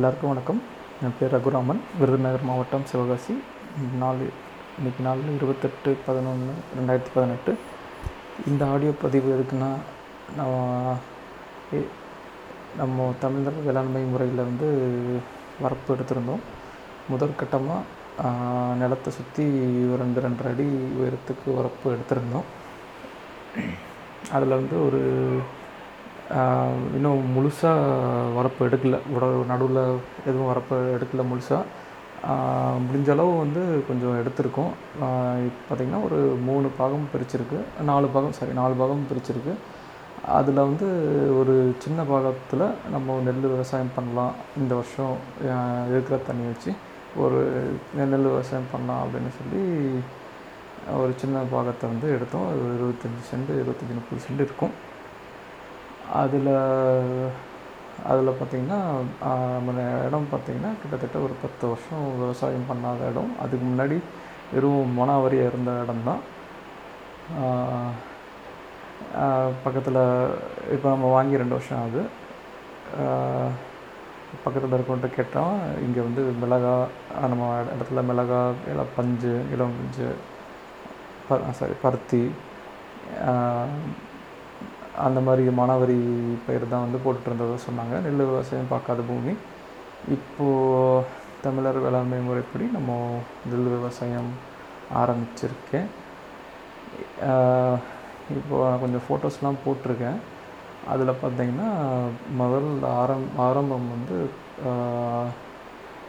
எல்லாருக்கும் வணக்கம். என் பேர் ரகுராமன். விருதுநகர் மாவட்டம் சிவகாசி. நாலு இன்னைக்கு நாலு இருபத்தெட்டு பதினொன்று ரெண்டாயிரத்தி பதினெட்டு. இந்த ஆடியோ பதிவு எதுக்குன்னா நான் நம்ம தமிழர் வேளாண்மை முறையில் வந்து வரப்பு எடுத்திருந்தோம். முதற்கட்டமாக நிலத்தை சுற்றி ரெண்டு ரெண்டரை அடி உயரத்துக்கு வரப்பு எடுத்திருந்தோம். அதில் வந்து ஒரு இன்னும் முழுசாக வரப்பு எடுக்கல. உட நடுவில் எதுவும் வரப்பு எடுக்கல முழுசாக முடிஞ்ச அளவு வந்து கொஞ்சம் எடுத்திருக்கோம். இப்போ பார்த்திங்கன்னா ஒரு மூணு பாகம் பிரிச்சிருக்கு. நாலு பாகம் சாரி நாலு பாகம் பிரிச்சிருக்கு. அதில் வந்து ஒரு சின்ன பாகத்தில் நம்ம நெல் விவசாயம் பண்ணலாம். இந்த வருஷம் இருக்கிற தண்ணி வச்சு ஒரு நெல் விவசாயம் பண்ணலாம் அப்படின்னு சொல்லி ஒரு சின்ன பாகத்தை வந்து எடுத்தோம். ஒரு இருபத்தஞ்சி சென்ட் இருபத்தஞ்சி முப்பது சென்ட் இருக்கும். அதில் அதில் பார்த்திங்கன்னா நம்ம இடம் பார்த்திங்கன்னா கிட்டத்தட்ட ஒரு பத்து வருஷம் விவசாயம் பண்ணாத இடம். அதுக்கு முன்னாடி வெறும் மொனாவரியாக இருந்த இடம்தான். பக்கத்தில் இப்போ நம்ம வாங்கி ரெண்டு வருஷம் ஆகுது. பக்கத்தில் இருக்கவன்ட்ட கேட்டோம் இங்கே வந்து மிளகா நம்ம இடத்துல மிளகா இல பஞ்சு இளம் பஞ்சு சாரி பருத்தி அந்த மாதிரி மானாவாரி பயிர் தான் வந்து போட்டுட்ருந்ததாக சொன்னாங்க. நெல் விவசாயம் பார்க்காத பூமி. இப்போது தமிழர் வேளாண்மை முறைப்படி நம்ம நெல் விவசாயம் ஆரம்பிச்சிருக்கேன். இப்போது நான் கொஞ்சம் ஃபோட்டோஸ்லாம் போட்டிருக்கேன். அதில் பார்த்தீங்கன்னா முதல் ஆரம் ஆரம்பம் வந்து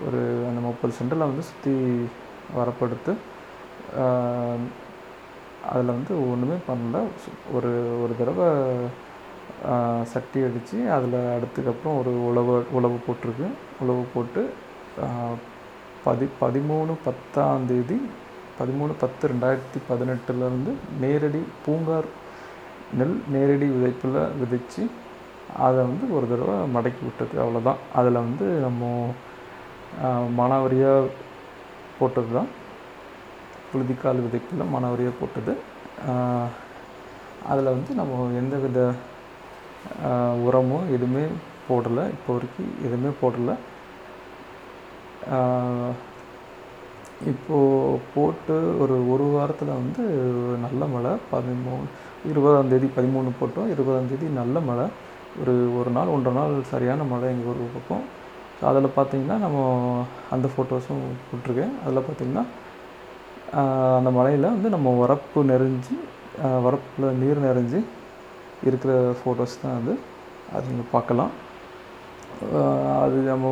ஒரு அந்த முப்பது சென்டில் வந்து சுற்றி வரப்படுத்து அதில் வந்து ஒன்றுமே பண்ணல. சு- ஒரு ஒரு தடவை சட்டி அடித்து அதில் அடுத்துக்கப்புறம் ஒரு உழவு உழவு போட்டிருக்கு. உழவு போட்டு பதி பதிமூணு பத்தாந்தேதி பதிமூணு பத்து ரெண்டாயிரத்தி பதினெட்டுலேருந்து நேரடி பூங்கார் நெல் நேரடி விதைப்பில் விதைச்சி அதை வந்து ஒரு தடவை மடக்கி விட்டது. அவ்வளோதான் அதில் வந்து நம்ம மானாவரியாக போட்டது தான் புழுதிக்கால் விதைப்பில் மனவரியை போட்டது. அதில் வந்து நம்ம எந்த வித உரமோ எதுவுமே போடலை. இப்போ வரைக்கும் எதுவுமே போடலை. இப்போது போட்டு ஒரு ஒரு வாரத்தில் வந்து நல்ல மழை பதிமூணு இருபதாம் தேதி பதிமூணு போட்டோம். இருபதாம் தேதி நல்ல மழை. ஒரு ஒரு நாள் ஒன்றரை நாள் சரியான மழை எங்கள் ஊர் பக்கம். ஸோ அதில் பார்த்தீங்கன்னா நம்ம அந்த ஃபோட்டோஸும் போட்டிருக்கேன். அதில் பார்த்திங்கன்னா அந்த மலையில் வந்து நம்ம வரப்பு நிறைஞ்சு வரப்பில் நீர் நிறைஞ்சு இருக்கிற ஃபோட்டோஸ் தான் அது. அது நீங்கள் பார்க்கலாம். அது நம்ம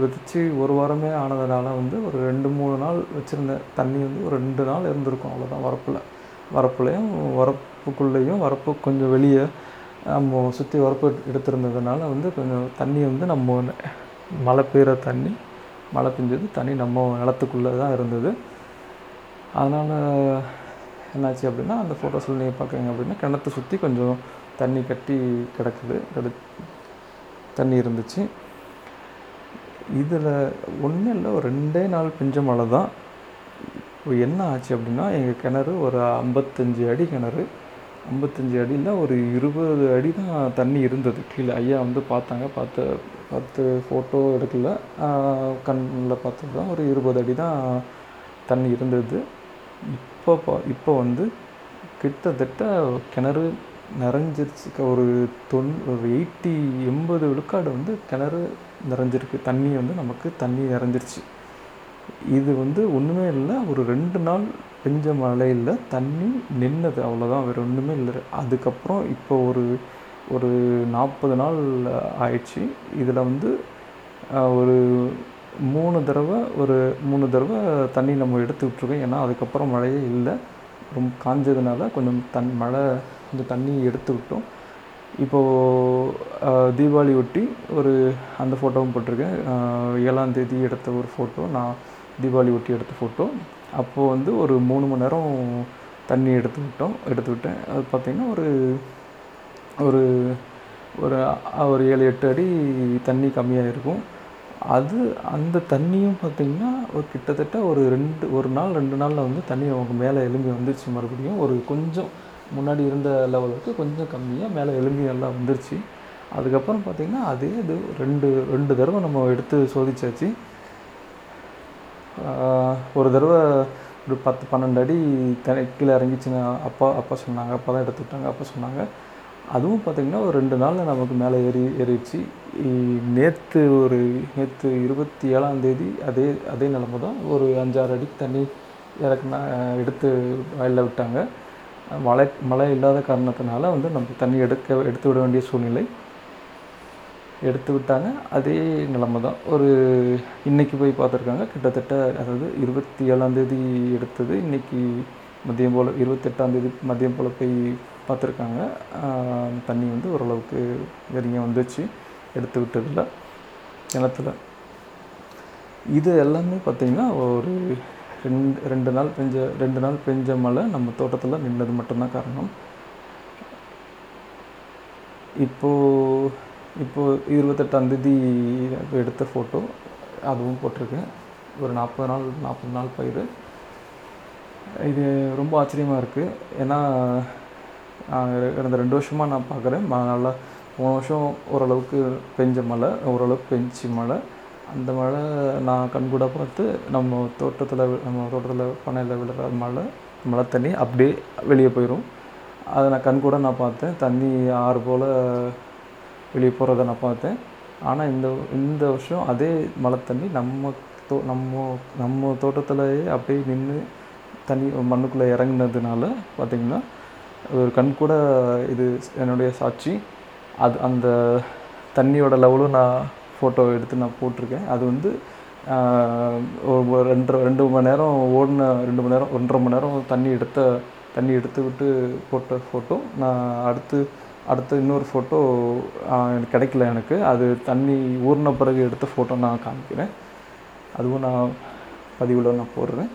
விதைச்சி ஒரு வாரமே ஆனதுனால வந்து ஒரு ரெண்டு மூணு நாள் வச்சுருந்தேன் தண்ணி வந்து ஒரு ரெண்டு நாள் இருந்திருக்கும் அவ்வளோதான் வரப்பில். வரப்புலையும் வரப்புக்குள்ளேயும் வரப்பு கொஞ்சம் வெளியே நம்ம சுற்றி வரப்பு எடுத்திருந்ததுனால வந்து கொஞ்சம் தண்ணி வந்து நம்ம மழை பெய்கிற தண்ணி மழை பெஞ்சது தண்ணி நம்ம நிலத்துக்குள்ளே தான் இருந்தது. அதனால் என்னாச்சு அப்படின்னா அந்த ஃபோட்டோஸில் நீங்கள் பார்க்குறீங்க அப்படின்னா கிணத்தை சுற்றி கொஞ்சம் தண்ணி கட்டி கிடக்குது. கிட தண்ணி இருந்துச்சு. இதில் ஒன்றும் இல்லை ஒரு ரெண்டே நாள் பெஞ்ச மழை தான். இப்போ என்ன ஆச்சு அப்படின்னா எங்கள் கிணறு ஒரு ஐம்பத்தஞ்சு அடி கிணறு. ஐம்பத்தஞ்சு அடியில் ஒரு இருபது அடி தான் தண்ணி இருந்தது. கீழே ஐயா வந்து பார்த்தாங்க. பார்த்து பார்த்து ஃபோட்டோ எடுக்கல. கண்ணில் பார்த்தது தான் ஒரு இருபது அடி தான் தண்ணி இருந்தது. இப்போ பா- இப்போ வந்து கிட்டத்தட்ட கிணறு நிறைஞ்சிருச்சு. ஒரு தொன் ஒரு எயிட்டி எண்பது விழுக்காடு வந்து கிணறு நிறைஞ்சிருக்கு. தண்ணி வந்து நமக்கு தண்ணி நிறைஞ்சிருச்சு. இது வந்து ஒன்றுமே இல்லை. ஒரு ரெண்டு நாள் பெஞ்ச மழையில் தண்ணி நின்னது. அவ்வளோதான் வேறு ஒன்றுமே இல்லை. அதுக்கப்புறம் இப்போ ஒரு ஒரு நாற்பது நாள் ஆயிடுச்சு. இதில் வந்து ஒரு மூணு தடவை ஒரு மூணு தடவை தண்ணி நம்ம எடுத்து விட்ருக்கோம் ஏன்னா அதுக்கப்புறம் மழையே இல்லை. ரொம்ப காஞ்சதுனால கொஞ்சம் தன் மழை கொஞ்சம் தண்ணி எடுத்து விட்டோம். இப்போது தீபாவளி ஒட்டி ஒரு அந்த ஃபோட்டோவும் போட்டிருக்கேன். ஏழாந்தேதி ஏழாம் தேதி எடுத்த ஒரு ஃபோட்டோ. நான் தீபாவளி ஒட்டி எடுத்த ஃபோட்டோ. அப்போது வந்து ஒரு மூணு மணி நேரம் தண்ணி எடுத்து விட்டோம். எடுத்து விட்டேன். அது பார்த்திங்கன்னா ஒரு ஒரு ஒரு ஒரு ஏழு எட்டு அடி தண்ணி கம்மியாக இருக்கும் அது அந்த தண்ணியும் பார்த்திங்கன்னா ஒரு கிட்டத்தட்ட ஒரு ரெண்டு ஒரு நாள் ரெண்டு நாளில் வந்து தண்ணி அவங்க மேலே எலும்பி வந்துருச்சு மறுபடியும். ஒரு கொஞ்சம் முன்னாடி இருந்த லெவலுக்கு கொஞ்சம் கம்மியாக மேலே எலும்பி நல்லா வந்துருச்சு. அதுக்கப்புறம் பார்த்திங்கன்னா அதே இது ரெண்டு ரெண்டு தடவை நம்ம எடுத்து சோதிச்சாச்சு. ஒரு தடவை ஒரு பத்து பன்னெண்டு அடி கீழே இறங்கிச்சுன்னு அப்பா அப்பா சொன்னாங்க அப்பா தான் எடுத்து விட்டாங்க அப்பா சொன்னாங்க. அதுவும் பார்த்திங்கன்னா ஒரு ரெண்டு நாளில் நமக்கு மேலே ஏறி ஏறிடுச்சு. நேற்று ஒரு நேற்று இருபத்தி ஏழாம் தேதி அதே அதே நிலமை தான். ஒரு அஞ்சாறு அடிக்கு தண்ணி இறக்குனா எடுத்து வயலில் விட்டாங்க. மழை மழை இல்லாத காரணத்தினால வந்து நம்ம தண்ணி எடுக்க எடுத்து விட வேண்டிய சூழ்நிலை எடுத்து விட்டாங்க. அதே நிலமை தான். ஒரு இன்றைக்கி போய் பார்த்துருக்காங்க. கிட்டத்தட்ட அதாவது இருபத்தி ஏழாந்தேதி எடுத்தது. இன்றைக்கி மதியம் போல் இருபத்தெட்டாந்தேதி மதியம் போல் போய் பார்த்துருக்காங்க. தண்ணி வந்து ஓரளவுக்கு நெருங்கி வந்துச்சு. எடுத்து விட்டதில்ல. கிணத்துல. இது எல்லாமே பார்த்திங்கன்னா ஒரு ரெண்டு ரெண்டு நாள் பெஞ்ச ரெண்டு நாள் பெஞ்ச மழை நம்ம தோட்டத்தில் நின்னது மட்டும்தான் காரணம். இப்போது இப்போது இருபத்தெட்டாந்தேதி எடுத்த ஃபோட்டோ அதுவும் போட்டிருக்கேன். ஒரு நாற்பது நாள் நாற்பது நாள் பயிர். இது ரொம்ப ஆச்சரியமாக இருக்குது ஏன்னா கடந்த ரெண்டு வருஷமாக நான் பார்க்குறேன். நல்லா போன வருஷம் ஓரளவுக்கு பெஞ்ச மழை ஓரளவுக்கு பெஞ்சு மழை. அந்த மழை நான் கண்கூட பார்த்து நம்ம தோட்டத்தில் நம்ம தோட்டத்தில் பண்ணையில் விழுற மழை மழை தண்ணி அப்படியே வெளியே போயிடும் அதை நான் கண்கூட நான் பார்த்தேன். தண்ணி ஆறு போல் வெளியே போகிறத நான் பார்த்தேன். ஆனால் இந்த இந்த வருஷம் அதே மழை தண்ணி நம்ம தோ நம்ம நம்ம தோட்டத்திலேயே அப்படியே நின்று தண்ணி மண்ணுக்குள்ளே இறங்குனதுனால பார்த்திங்கன்னா ஒரு கண் கூட இது என்னுடைய சாட்சி. அது அந்த தண்ணியோட லெவலும் நான் ஃபோட்டோ எடுத்து நான் போட்டிருக்கேன். அது வந்து ஒரு ஒரு ரெண்டு ரெண்டு மணி நேரம் ஓடின ரெண்டு மணி நேரம் ஒன்றரை மணி நேரம் தண்ணி எடுத்த தண்ணி எடுத்து விட்டு போட்ட ஃபோட்டோ நான் அடுத்து அடுத்து இன்னொரு ஃபோட்டோ எனக்கு கிடைக்கல எனக்கு. அது தண்ணி ஊறின பிறகு எடுத்த ஃபோட்டோ நான் காமிக்கிறேன். அதுவும் நான் பதிவில் நான் போடுறேன்.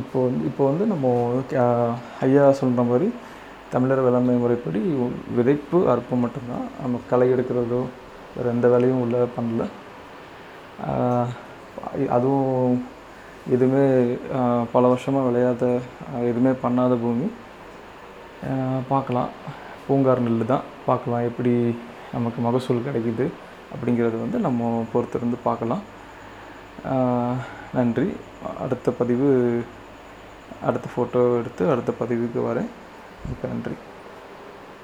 இப்போ வந்து இப்போ வந்து நம்ம ஐயா சொல்கிற மாதிரி தமிழர் வேளாண்மை முறைப்படி விதைப்பு அறுப்பு மட்டும்தான். நம்ம களை எடுக்கிறதோ வேறு எந்த வேலையும் உள்ள பண்ணல. அதுவும் எதுவுமே பல வருஷமாக விளையாத எதுவுமே பண்ணாத பூமி. பார்க்கலாம். பூங்கார் நெல் தான். பார்க்கலாம் எப்படி நமக்கு மகசூல் கிடைக்குது அப்படிங்கிறது வந்து நம்ம பொறுத்திருந்து பார்க்கலாம். நன்றி. அடுத்த பதிவு அடுத்த ஃபோட்டோ எடுத்து அடுத்த பதிவுக்கு வரேன். மிக்க நன்றி.